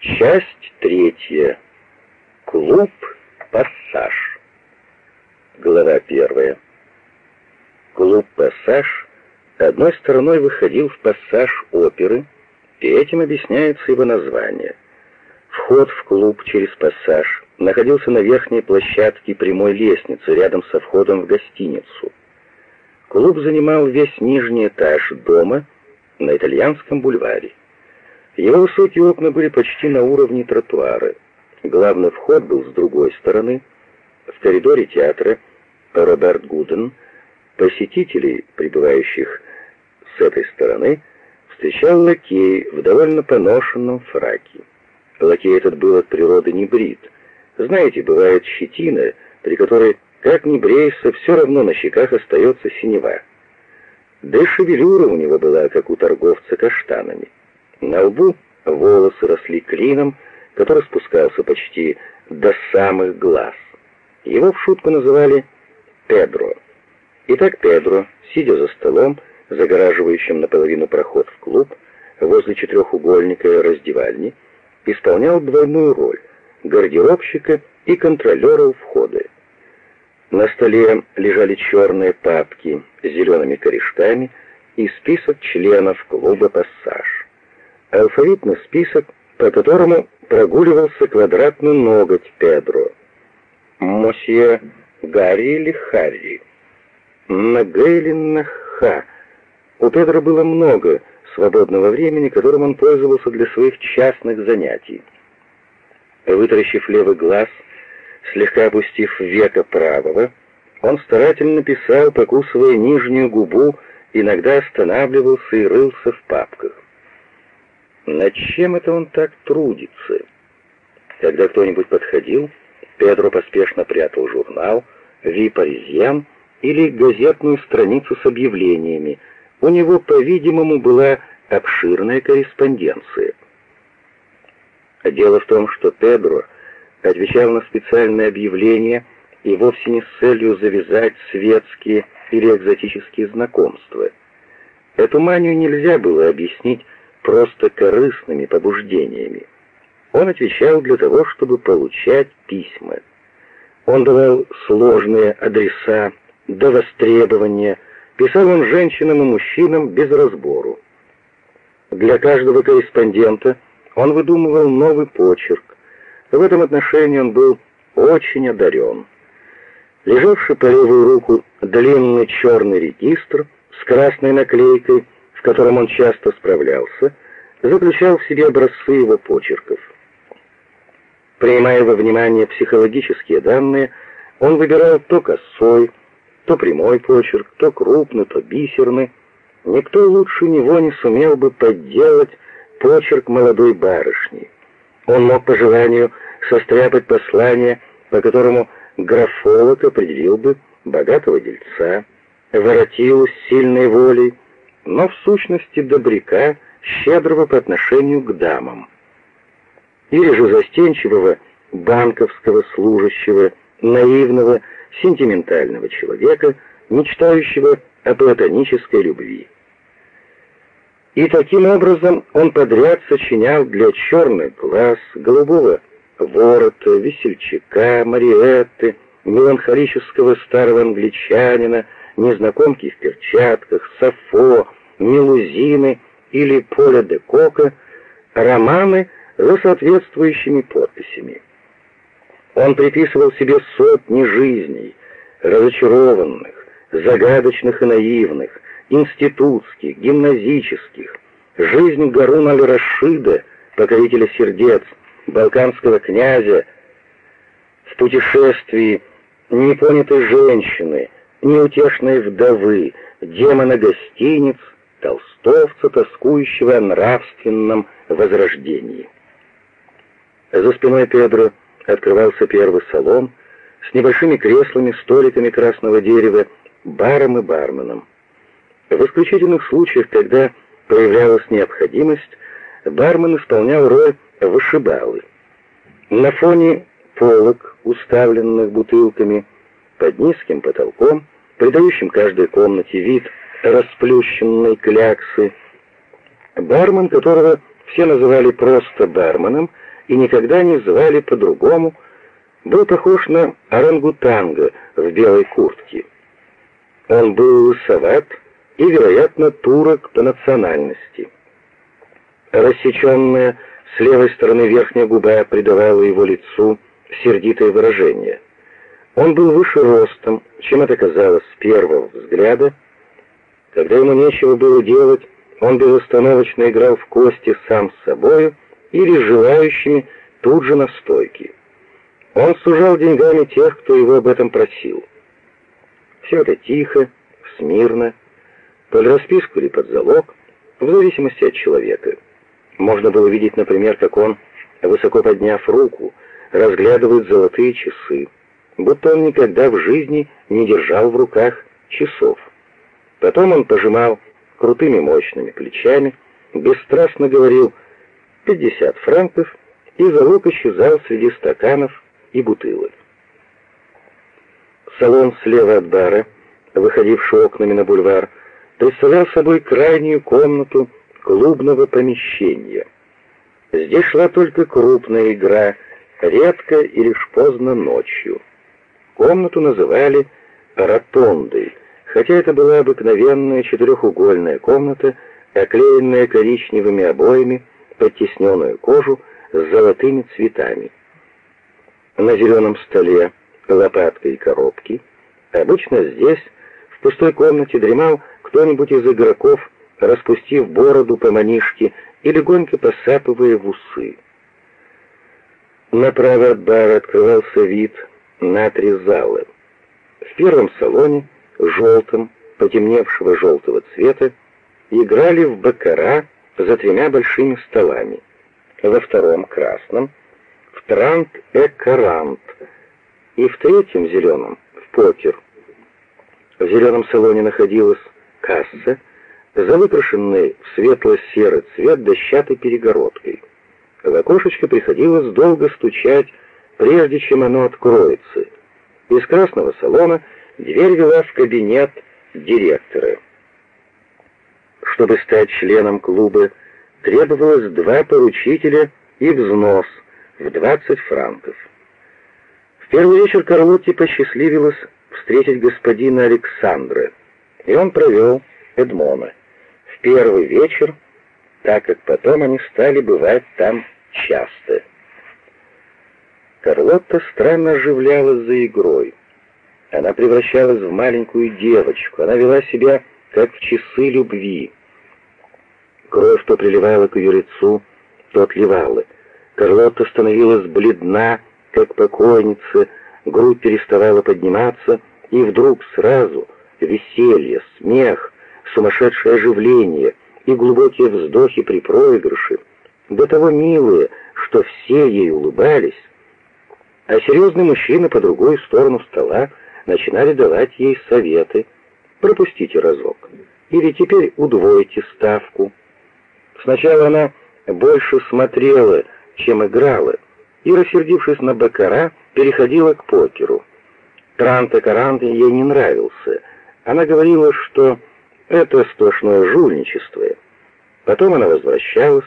Часть третья. Клуб «Пассаж». Глава первая. Клуб «Пассаж» одной стороной выходил в пассаж оперы, и этим объясняется его название. Вход в клуб через пассаж находился на верхней площадке прямой лестницы рядом со входом в гостиницу. Клуб занимал весь нижний этаж дома на итальянском бульваре. Его высокие окна были почти на уровне тротуара. Главный вход был с другой стороны. В коридоре театра Роберт Гуден посетителей, прибывающих с этой стороны, встречал лакей в довольно поношенном фраке. Лакей этот был от природы не брит. Знаете, бывает щетина, при которой, как ни брейся, все равно на щеках остается синева. Да и шевелюра у него была, как у торговца каштанами. На лбу волосы росли клином, который спускался почти до самых глаз. Его в шутку называли Педро. Итак, Педро, сидя за столом, загораживающим наполовину проход в клуб, возле четырехугольника раздевальни, исполнял двойную роль гардеробщика и контролера у входа. На столе лежали черные папки с зелеными корешками и список членов клуба «Пассаж» алфавитный список, по которому прогуливался квадратный ноготь Педро. Мосье Гарри или Харри? На Г или на Х? У Педро было много свободного времени, которым он пользовался для своих частных занятий. Вытаращив левый глаз, слегка опустив веко правого, он старательно писал, покусывая нижнюю губу, иногда останавливался и рылся в папках. Над чем это он так трудится? Когда кто-нибудь подходил, Педро поспешно прятал журнал «Ви Паризьян» или газетную страницу с объявлениями. У него, по-видимому, была обширная корреспонденция. Дело в том, что Педро отвечал на специальные объявления и вовсе не с целью завязать светские или экзотические знакомства. Эту манию нельзя было объяснить просто корыстными побуждениями. Он отвечал для того, чтобы получать письма. Он давал сложные адреса до востребования, писал он женщинам и мужчинам без разбору. Для каждого корреспондента он выдумывал новый почерк. В этом отношении он был очень одарен. Лежавший по левую руку длинный черный регистр с красной наклейкой — которым он часто справлялся, заключал в себе образцы его почерков. Принимая во внимание психологические данные, он выбирал то косой, то прямой почерк, то крупный, то бисерный. Никто лучше него не сумел бы подделать почерк молодой барышни. Он мог по желанию состряпать послание, по которому графолог определил бы богатого дельца, воротилу с сильной волей, но в сущности добряка, щедрого по отношению к дамам. Или же застенчивого банковского служащего, наивного, сентиментального человека, мечтающего о платонической любви. И таким образом он подряд сочинял для черных глаз, голубого ворота, весельчака, Мариетты, меланхолического старого англичанина, незнакомки в перчатках, Сафо, Мелузины или Поля де Кока романы за соответствующими подписями. Он приписывал себе сотни жизней, разочарованных, загадочных и наивных, институтских, гимназических, жизнь Гаруна аль-Рашида, покорителя сердец, балканского князя, в путешествии непонятой женщины, неутешной вдовы, демона гостиниц, толстовца, тоскующего о нравственном возрождении. За спиной Педро открывался первый салон с небольшими креслами, столиками красного дерева, баром и барменом. В исключительных случаях, когда появлялась необходимость, бармен исполнял роль вышибалы. На фоне полок, уставленных бутылками, под низким потолком, придающим каждой комнате вид расплющенной кляксы. Бармен, которого все называли просто барменом, и никогда не звали по-другому, был похож на орангутанга в белой куртке. Он был лысоват и, вероятно, турок по национальности. Рассеченная с левой стороны верхняя губа придавала его лицу сердитое выражение. Он был выше ростом, чем это казалось с первого взгляда. Когда ему нечего было делать, он безостановочно играл в кости сам с собою или желающими тут же на стойке. Он сужал деньгами тех, кто его об этом просил. Все это тихо, смирно, под расписку или под залог, в зависимости от человека. Можно было видеть, например, как он, высоко подняв руку, разглядывает золотые часы, будто он никогда в жизни не держал в руках часов. Потом он пожимал крутыми мощными плечами, бесстрастно говорил «пятьдесят франков» и залог исчезал среди стаканов и бутылок. Салон слева от бара, выходивший окнами на бульвар, представлял собой крайнюю комнату клубного помещения. Здесь шла только крупная игра, редко и лишь поздно ночью. Комнату называли «ротондой», хотя это была обыкновенная четырехугольная комната, оклеенная коричневыми обоями, подтесненную кожу с золотыми цветами. На зеленом столе лопатка и коробки. Обычно здесь, в пустой комнате, дремал кто-нибудь из игроков, распустив бороду по манишке и легонько посапывая в усы. Направо от бара открывался вид на три зала. В первом салоне, желтом, потемневшего желтого цвета, играли в бакара за тремя большими столами. Во втором, красном, в трант-экарант, и в третьем, зеленом, в покер. В зеленом салоне находилась касса, за выкрашенной в светло-серый цвет дощатой перегородкой. В окошечко приходилось долго стучать, прежде чем оно откроется. Из красного салона дверь вела в кабинет директора. Чтобы стать членом клуба, требовалось два поручителя и взнос в 20 франков. В первый вечер Карлотте посчастливилось встретить господина Александра, и он провел Эдмона. В первый вечер, так как потом они стали бывать там часто. Карлотта странно оживлялась за игрой. Она превращалась в маленькую девочку, она вела себя как в часы любви. Кровь то приливала к ее лицу, то отливала. Карлотта становилась бледна, как покойница, грудь переставала подниматься, и вдруг сразу веселье, смех, сумасшедшее оживление и глубокие вздохи при проигрыше, до того милые, что все ей улыбались, а серьезные мужчины по другую сторону стола начинали давать ей советы. Пропустите разок. Или теперь удвойте ставку. Сначала она больше смотрела, чем играла, и, рассердившись на бакара, переходила к покеру. Транта-карант ей не нравился. Она говорила, что это сплошное жульничество. Потом она возвращалась,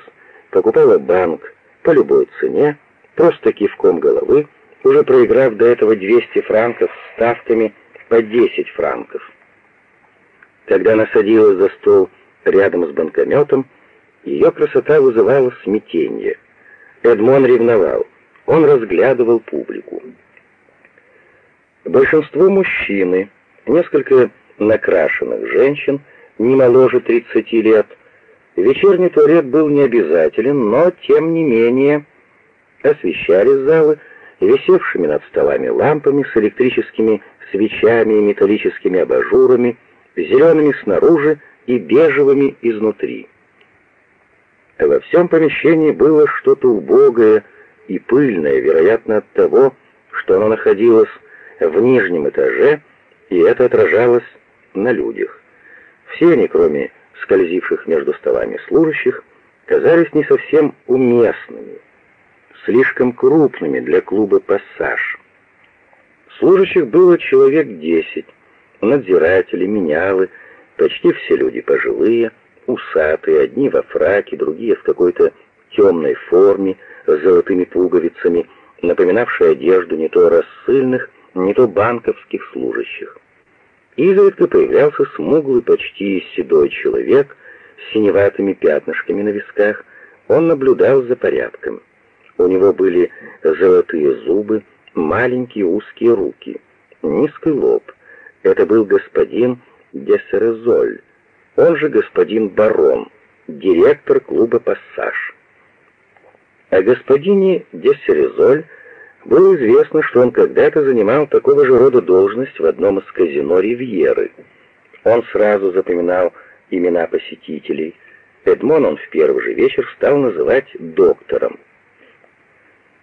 покупала банк по любой цене, просто кивком головы, уже проиграв до этого 200 франков ставками по 10 франков. Когда она садилась за стол рядом с банкометом, ее красота вызывала смятение. Эдмон ревновал. Он разглядывал публику. Большинство мужчины, несколько накрашенных женщин, не моложе 30 лет. Вечерний туалет был не обязателен, но, тем не менее, освещали залы висевшими над столами лампами с электрическими свечами и металлическими абажурами, зелеными снаружи и бежевыми изнутри. Во всем помещении было что-то убогое и пыльное, вероятно, от того, что оно находилось в нижнем этаже, и это отражалось на людях. Все они, кроме скользивших между столами служащих, казались не совсем уместными, слишком крупными для клуба «Пассаж». Служащих было человек десять, надзиратели, менялы, почти все люди пожилые, усатые, одни во фраке, другие в какой-то темной форме с золотыми пуговицами, напоминавшей одежду не то рассыльных, не то банковских служащих. Изредка появлялся смуглый, почти седой человек с синеватыми пятнышками на висках. Он наблюдал за порядком. У него были золотые зубы, маленькие узкие руки, низкий лоб. Это был господин Десерезоль, он же господин Барон, директор клуба «Пассаж». О господине Десерезоль было известно, что он когда-то занимал такого же рода должность в одном из казино «Ривьеры». Он сразу запоминал имена посетителей. Эдмон он в первый же вечер стал называть доктором.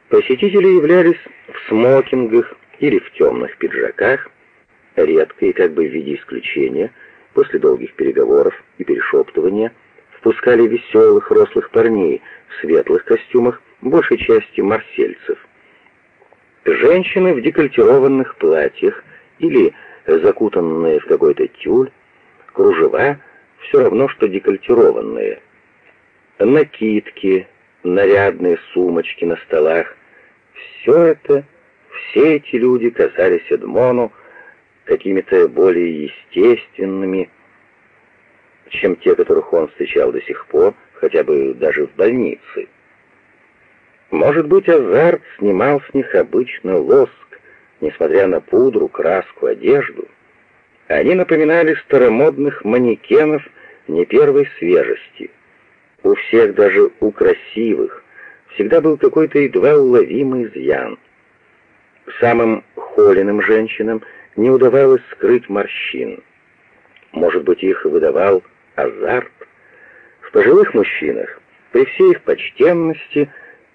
Посетители являлись в смокингах или в темных пиджаках, редко и как бы в виде исключения, после долгих переговоров и перешептывания, впускали веселых рослых парней в светлых костюмах, большей части марсельцев. Женщины в декольтированных платьях или закутанные в какой-то тюль, кружева все равно, что декольтированные. Накидки, нарядные сумочки на столах, все это, все эти люди казались Эдмону какими-то более естественными, чем те, которых он встречал до сих пор, хотя бы даже в больнице. Может быть, азарт снимал с них обычно лоск, несмотря на пудру, краску, одежду. Они напоминали старомодных манекенов не первой свежести. У всех, даже у красивых, всегда был какой-то едва уловимый изъян. Самым холеным женщинам не удавалось скрыть морщин. Может быть, их выдавал азарт? В пожилых мужчинах, при всей их почтенности,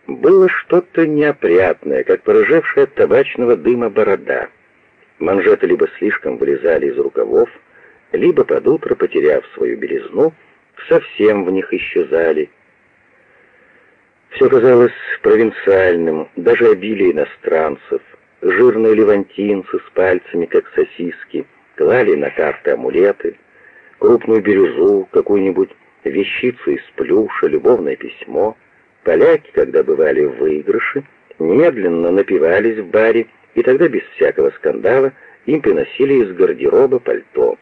было что-то неопрятное, как порыжевшая от табачного дыма борода. Манжеты либо слишком вылезали из рукавов, либо под утро, потеряв свою белизну, совсем в них исчезали, все казалось провинциальным, даже обилие иностранцев. Жирные левантинцы с пальцами, как сосиски, клали на карты амулеты, крупную бирюзу, какую-нибудь вещицу из плюша, любовное письмо. Поляки, когда бывали в выигрыше, немедленно напивались в баре, и тогда без всякого скандала им приносили из гардероба пальто.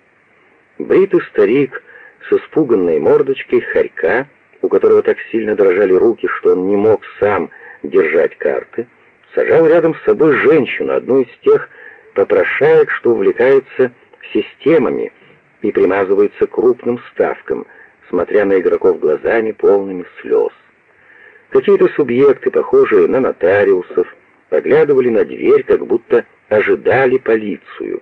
Бритый старик с испуганной мордочкой хорька — у которого так сильно дрожали руки, что он не мог сам держать карты, сажал рядом с собой женщину, одну из тех попрошаек, что увлекаются системами и примазываются крупным ставкам, смотря на игроков глазами, полными слез. Какие-то субъекты, похожие на нотариусов, поглядывали на дверь, как будто ожидали полицию.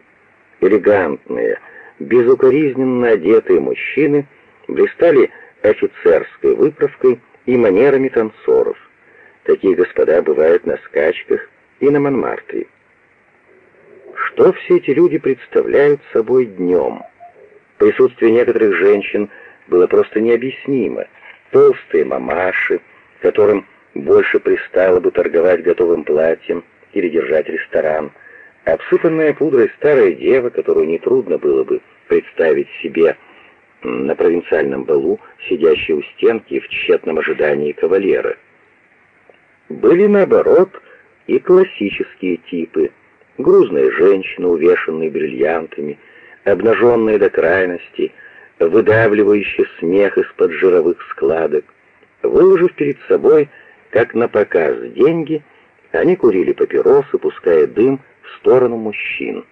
Элегантные, безукоризненно одетые мужчины блистали офицерской выправкой и манерами танцоров. Такие господа бывают на скачках и на Монмартре. Что все эти люди представляют собой днем? Присутствие некоторых женщин было просто необъяснимо. Толстые мамаши, которым больше пристало бы торговать готовым платьем или держать ресторан, обсыпанная пудрой старая дева, которую нетрудно было бы представить себе на провинциальном балу, сидящие у стенки в тщетном ожидании кавалера. Были, наоборот, и классические типы. Грузные женщины, увешанные бриллиантами, обнаженные до крайности, выдавливающие смех из-под жировых складок. Выложив перед собой, как на показ, деньги, они курили папиросы, пуская дым в сторону мужчин.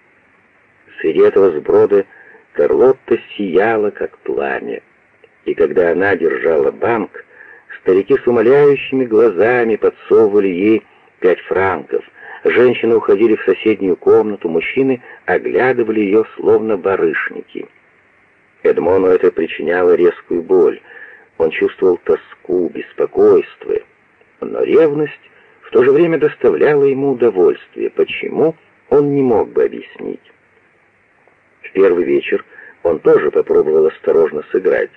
Среди этого сброда Карлотта сияла, как пламя. И когда она держала банк, старики с умоляющими глазами подсовывали ей пять франков. Женщины уходили в соседнюю комнату, мужчины оглядывали ее, словно барышники. Эдмону это причиняло резкую боль. Он чувствовал тоску, беспокойство. Но ревность в то же время доставляла ему удовольствие. Почему, он не мог бы объяснить. В первый вечер он тоже попробовал осторожно сыграть.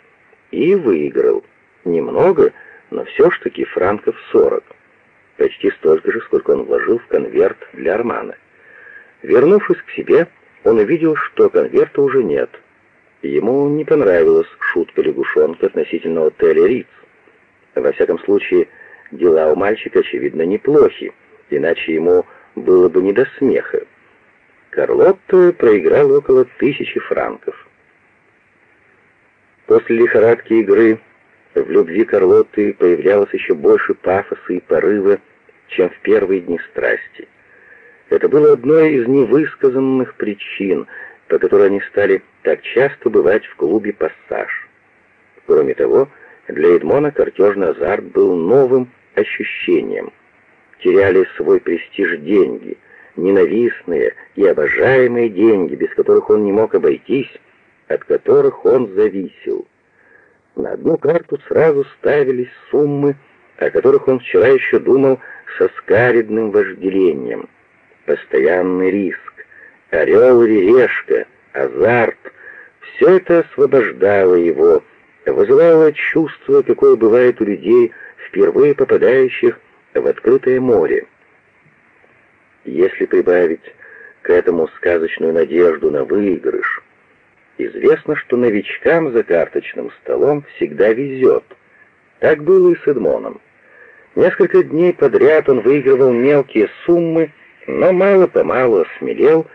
И выиграл. Немного, но все ж таки франков сорок. Почти столько же, сколько он вложил в конверт для Армана. Вернувшись к себе, он увидел, что конверта уже нет. Ему не понравилась шутка лягушонка относительно отеля Риц. Во всяком случае, дела у мальчика, очевидно, неплохи, иначе ему было бы не до смеха. Карлотто проиграл около тысячи франков. После лихорадки игры в любви Карлотты появлялось еще больше пафоса и порыва, чем в первые дни страсти. Это было одной из невысказанных причин, по которой они стали так часто бывать в клубе «Пассаж». Кроме того, для Эдмона картежный азарт был новым ощущением. Теряли свой престиж деньги, ненавистные и обожаемые деньги, без которых он не мог обойтись, от которых он зависел. На одну карту сразу ставились суммы, о которых он вчера еще думал со скаридным вожделением. Постоянный риск, орел или решка, азарт — все это освобождало его, вызывало чувство, какое бывает у людей, впервые попадающих в открытое море. Если прибавить к этому сказочную надежду на выигрыш, Известно, что новичкам за карточным столом всегда везет. Так было и с Эдмоном. Несколько дней подряд он выигрывал мелкие суммы, но мало-помалу осмелел,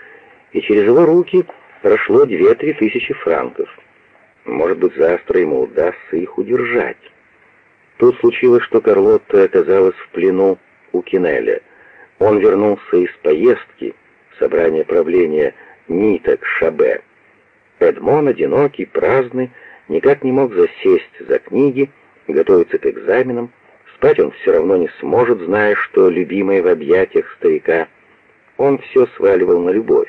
и через его руки прошло две-три тысячи франков. Может быть, завтра ему удастся их удержать. Тут случилось, что Карлотта оказалась в плену у Кинеля. Он вернулся из поездки, собрания правления ниток Шабе. Эдмон, одинокий, праздный, никак не мог засесть за книги, готовиться к экзаменам. Спать он все равно не сможет, зная, что любимый в объятиях старика. Он все сваливал на любовь.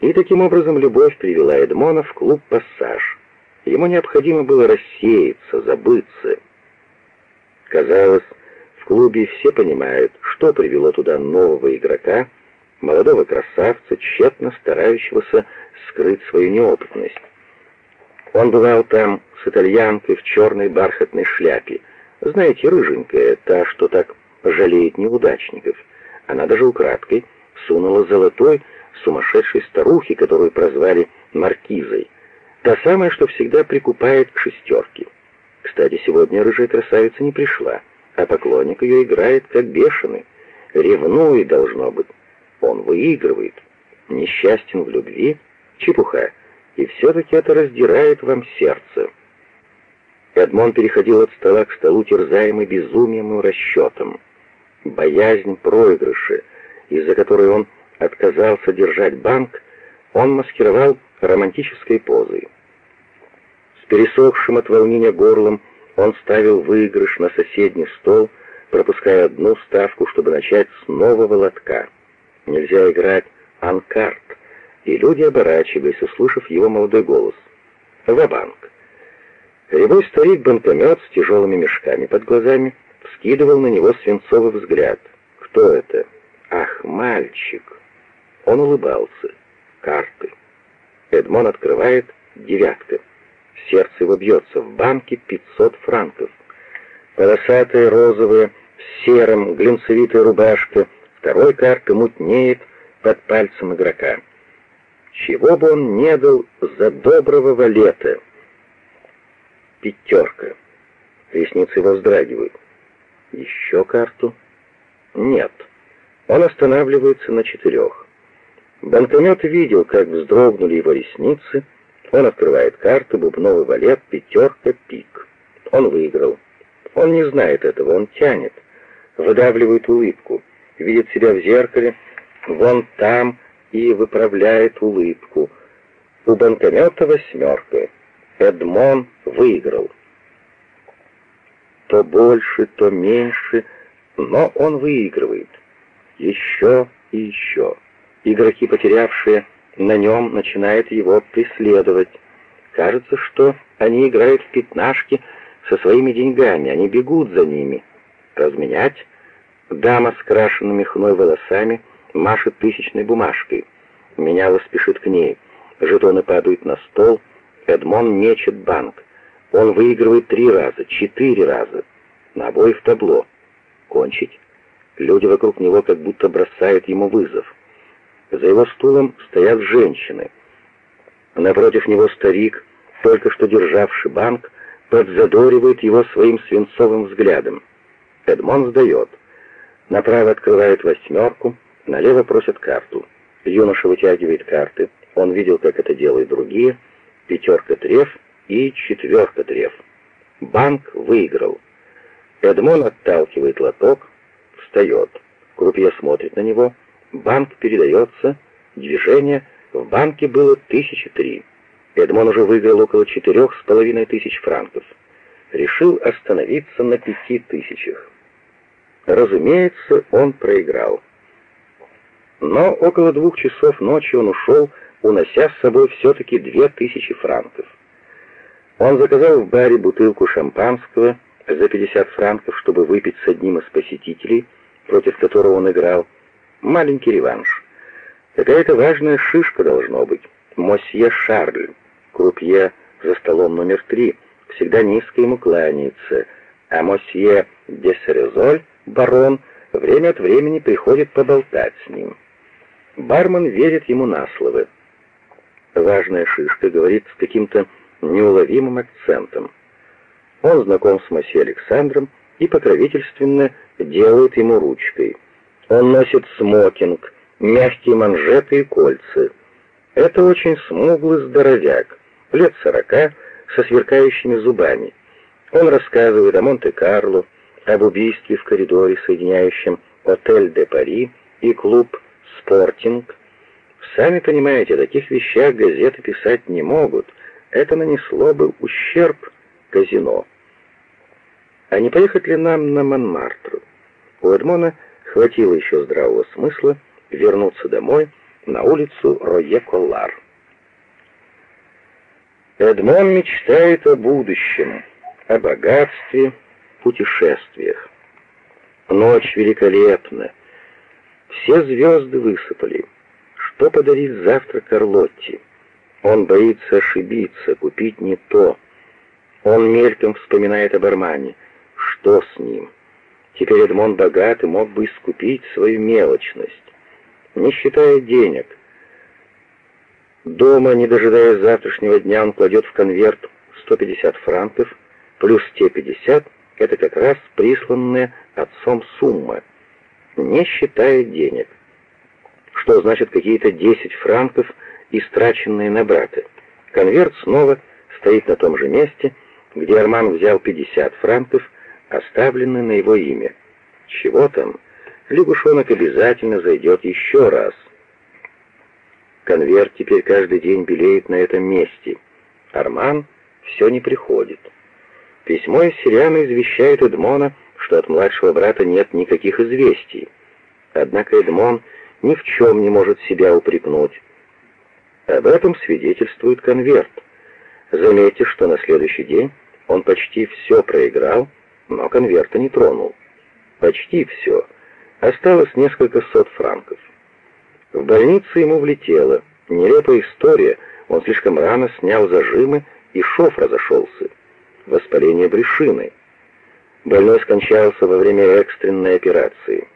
И таким образом любовь привела Эдмона в клуб «Пассаж». Ему необходимо было рассеяться, забыться. Казалось, в клубе все понимают, что привело туда нового игрока, молодого красавца, тщетно старающегося скрыть свою неопытность. Он бывал там с итальянкой в черной бархатной шляпе. Знаете, рыженькая, та, что так жалеет неудачников. Она даже украдкой сунула золотой сумасшедшей старухе, которую прозвали Маркизой. Та самая, что всегда прикупает к. Кстати, сегодня рыжая красавица не пришла, а поклонник ее играет как бешеный. Ревнует, должно быть. Он выигрывает. Несчастен в любви, Чепуха. И все-таки это раздирает вам сердце. Эдмон переходил от стола к столу, терзаемый безумием и расчетом. Боязнь проигрыша, из-за которой он отказался держать банк, он маскировал романтической позой. С пересохшим от волнения горлом он ставил выигрыш на соседний стол, пропуская одну ставку, чтобы начать с нового лотка. Нельзя играть анкарт, и люди оборачивались, услышав его молодой голос. «Ва-банк!» Рябой старик-банкомет с тяжелыми мешками под глазами вскидывал на него свинцовый взгляд. «Кто это?» «Ах, мальчик!» Он улыбался. «Карты!» Эдмон открывает «девятка». Сердце его бьется. В банке 500 франков. Полосатая розовая, с серым, глинцевитая рубашка. Второй карты мутнеет под пальцем игрока чего бы он не дал за доброго валета. Пятерка. Ресницы его вздрагивают. Еще карту? Нет. Он останавливается на четырех. Банкомет видел, как вздрогнули его ресницы. Он открывает карту, бубновый валет, пятерка, пик. Он выиграл. Он не знает этого, он тянет. Выдавливает улыбку. Видит себя в зеркале. Вон там и выправляет улыбку. У банкомета восьмерка. Эдмон выиграл. То больше, то меньше, но он выигрывает. Еще и еще. Игроки, потерявшие на нем, начинают его преследовать. Кажется, что они играют в пятнашки со своими деньгами, они бегут за ними. Разменять? Дама с крашенными хной волосами — машет тысячной бумажкой. Меняла спешит к ней. Жетоны падают на стол. Эдмон мечет банк. Он выигрывает три раза, четыре раза. На обоих табло. Кончить? Люди вокруг него как будто бросают ему вызов. За его стулом стоят женщины. Напротив него старик, только что державший банк, подзадоривает его своим свинцовым взглядом. Эдмон сдает. Направо открывает восьмерку, налево просит карту. Юноша вытягивает карты. Он видел, как это делают другие. Пятерка треф и четверка треф. Банк выиграл. Эдмон отталкивает лоток, встает. Крупье смотрит на него. Банк передается. Движение. В банке было тысячи три. Эдмон уже выиграл около четырех с половиной тысяч франков. Решил остановиться на пяти тысячах. Разумеется, он проиграл. Но около двух часов ночи он ушел, унося с собой все-таки две тысячи франков. Он заказал в баре бутылку шампанского за 50 франков, чтобы выпить с одним из посетителей, против которого он играл. Маленький реванш. Какая-то важная шишка должно быть. Мосье Шарль, крупье за столом номер три, всегда низко ему кланяется, а мосье Десерезоль, барон, время от времени приходит поболтать с ним. Бармен верит ему на слово. Важная шишка говорит с каким-то неуловимым акцентом. Он знаком с мосье Александром и покровительственно делает ему ручкой. Он носит смокинг, мягкие манжеты и кольца. Это очень смуглый здоровяк, лет сорока, со сверкающими зубами. Он рассказывает о Монте-Карло, об убийстве в коридоре, соединяющем отель де Пари и клуб «Спортинг». Сами понимаете, о таких вещах газеты писать не могут. Это нанесло бы ущерб казино. А не поехать ли нам на Монмартр? У Эдмона хватило еще здравого смысла вернуться домой на улицу Рое-Коллар. Эдмон мечтает о будущем, о богатстве, путешествиях. Ночь великолепна. Все звезды высыпали. Что подарить завтра Карлотте? Он боится ошибиться, купить не то. Он мельком вспоминает об Армане. Что с ним? Теперь Эдмон богат и мог бы искупить свою мелочность. Не считая денег. Дома, не дожидаясь завтрашнего дня, он кладет в конверт 150 франков, плюс те 50 — это как раз присланная отцом сумма, не считая денег. Что значит какие-то 10 франков, истраченные на брата? Конверт снова стоит на том же месте, где Арман взял 50 франков, оставленные на его имя. Чего там? Лягушонок обязательно зайдет еще раз. Конверт теперь каждый день белеет на этом месте. Арман все не приходит. Письмо из Сириана извещает Эдмона, что от младшего брата нет никаких известий. Однако Эдмон ни в чем не может себя упрекнуть. Об этом свидетельствует конверт. Заметьте, что на следующий день он почти все проиграл, но конверта не тронул. Почти все. Осталось несколько сот франков. В больнице ему влетело. Нелепая история. Он слишком рано снял зажимы, и шов разошелся. Воспаление брюшины. Больной скончался во время экстренной операции.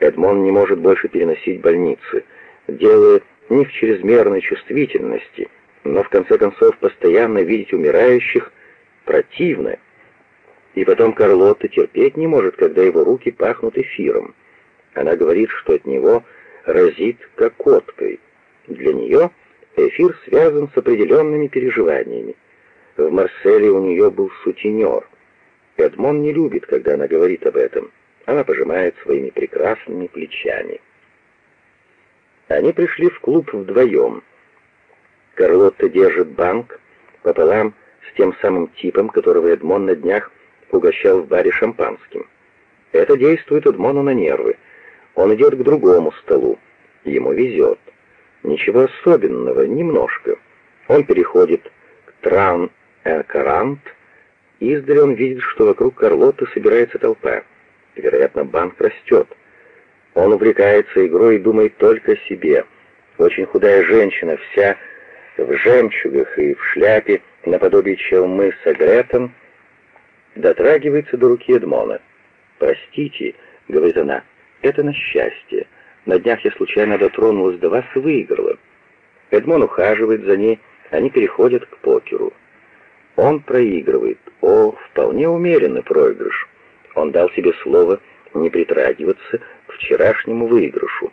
Эдмон не может больше переносить больницы. Дело не в чрезмерной чувствительности, но в конце концов постоянно видеть умирающих противно. И потом Карлотта терпеть не может, когда его руки пахнут эфиром. Она говорит, что от него разит кокоткой. Для нее эфир связан с определенными переживаниями. В Марселе у нее был сутенер. Эдмон не любит, когда она говорит об этом. Она пожимает своими прекрасными плечами. Они пришли в клуб вдвоем. Карлотта держит банк пополам с тем самым типом, которого Эдмон на днях угощал в баре шампанским. Это действует Эдмону на нервы. Он идет к другому столу. Ему везет. Ничего особенного, немножко. Он переходит к Тран-Экарант. Издали он видит, что вокруг Карлотты собирается толпа. Вероятно, банк растет. Он увлекается игрой и думает только о себе. Очень худая женщина, вся в жемчугах и в шляпе, наподобие челмы с агретом, дотрагивается до руки Эдмона. «Простите», — говорит она, — «это на счастье. На днях я случайно дотронулась до вас и выиграла». Эдмон ухаживает за ней, они переходят к покеру. Он проигрывает, О, вполне умеренный проигрыш. Он дал себе слово не притрагиваться к вчерашнему выигрышу.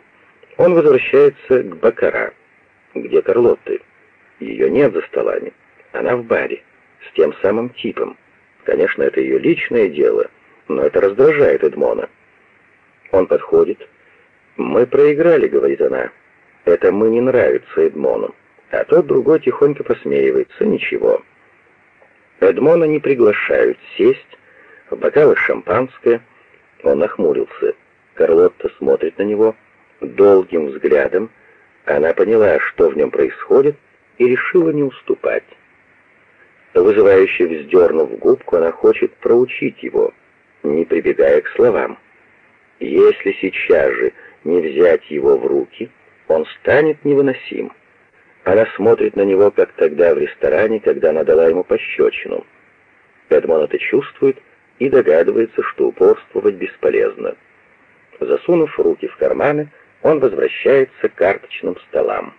Он возвращается к Бакара. Где Карлотты? Ее нет за столами. Она в баре. С тем самым типом. Конечно, это ее личное дело, но это раздражает Эдмона. Он подходит. «Мы проиграли», — говорит она. «Это мы не нравится Эдмону». А тот другой тихонько посмеивается. «Ничего». Эдмона не приглашают сесть, в бокалы шампанское. Он нахмурился. Карлотта смотрит на него долгим взглядом. Она поняла, что в нем происходит, и решила не уступать. Вызывающе вздернув губку, она хочет проучить его, не прибегая к словам. Если сейчас же не взять его в руки, он станет невыносим. Она смотрит на него, как тогда в ресторане, когда она дала ему пощечину. Эдмон это чувствует и догадывается, что упорствовать бесполезно. Засунув руки в карманы, он возвращается к карточным столам.